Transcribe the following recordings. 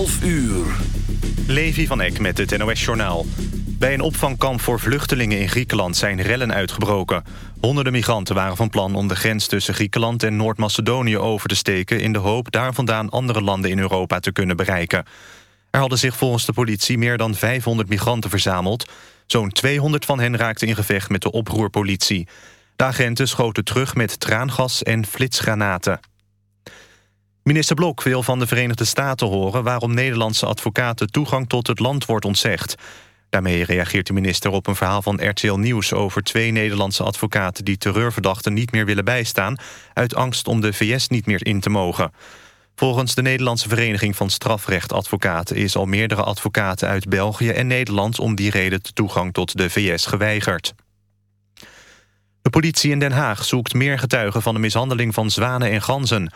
12 uur. Levi van Eck met het NOS-journaal. Bij een opvangkamp voor vluchtelingen in Griekenland zijn rellen uitgebroken. Honderden migranten waren van plan om de grens tussen Griekenland en Noord-Macedonië over te steken... in de hoop daar vandaan andere landen in Europa te kunnen bereiken. Er hadden zich volgens de politie meer dan 500 migranten verzameld. Zo'n 200 van hen raakten in gevecht met de oproerpolitie. De agenten schoten terug met traangas en flitsgranaten. Minister Blok wil van de Verenigde Staten horen... waarom Nederlandse advocaten toegang tot het land wordt ontzegd. Daarmee reageert de minister op een verhaal van RTL Nieuws... over twee Nederlandse advocaten die terreurverdachten niet meer willen bijstaan... uit angst om de VS niet meer in te mogen. Volgens de Nederlandse Vereniging van Strafrechtadvocaten... is al meerdere advocaten uit België en Nederland... om die reden de toegang tot de VS geweigerd. De politie in Den Haag zoekt meer getuigen van de mishandeling van zwanen en ganzen...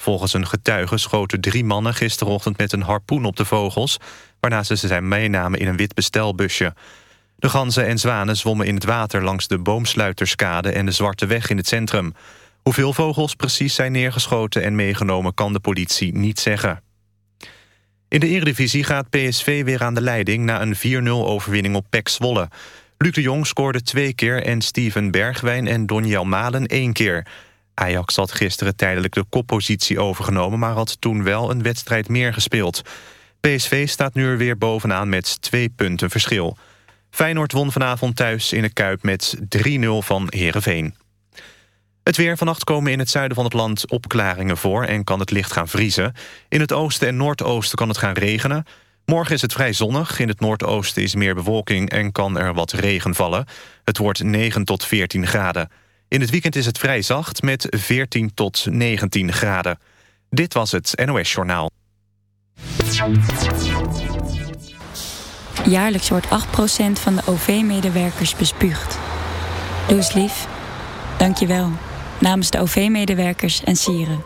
Volgens een getuige schoten drie mannen gisterochtend met een harpoen op de vogels... waarna ze zijn meenamen in een wit bestelbusje. De ganzen en zwanen zwommen in het water langs de boomsluiterskade... en de Zwarte Weg in het centrum. Hoeveel vogels precies zijn neergeschoten en meegenomen... kan de politie niet zeggen. In de Eredivisie gaat PSV weer aan de leiding... na een 4-0-overwinning op PEC Zwolle. Luc de Jong scoorde twee keer en Steven Bergwijn en Donjel Malen één keer... Ajax had gisteren tijdelijk de koppositie overgenomen... maar had toen wel een wedstrijd meer gespeeld. PSV staat nu er weer bovenaan met twee punten verschil. Feyenoord won vanavond thuis in de Kuip met 3-0 van Heerenveen. Het weer vannacht komen in het zuiden van het land opklaringen voor... en kan het licht gaan vriezen. In het oosten en noordoosten kan het gaan regenen. Morgen is het vrij zonnig. In het noordoosten is meer bewolking en kan er wat regen vallen. Het wordt 9 tot 14 graden. In het weekend is het vrij zacht met 14 tot 19 graden. Dit was het NOS Journaal. Jaarlijks wordt 8% van de OV-medewerkers bespuugd. Doe eens lief. Dank je wel. Namens de OV-medewerkers en sieren.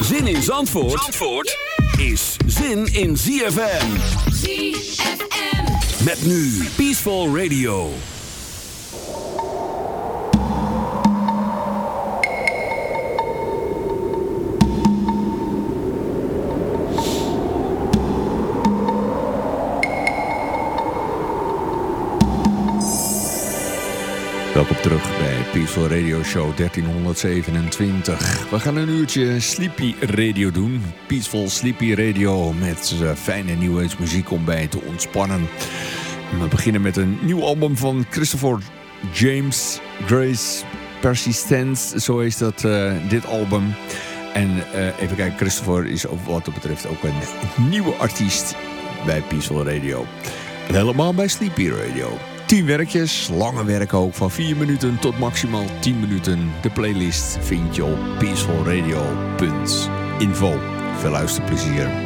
Zin in Zandvoort, Zandvoort is zin in ZFM. ZFM. Met nu Peaceful Radio. Welkom terug bij Peaceful Radio Show 1327. We gaan een uurtje Sleepy Radio doen. Peaceful Sleepy Radio met uh, fijne nieuwe muziek om bij te ontspannen. we beginnen met een nieuw album van Christopher James Grace Persistence. Zo is dat uh, dit album. En uh, even kijken, Christopher is wat dat betreft ook een nieuwe artiest bij Peaceful Radio. helemaal bij Sleepy Radio. 10 werkjes, lange werken ook, van 4 minuten tot maximaal 10 minuten. De playlist vind je op peacefulradio.info. Veel luisterplezier.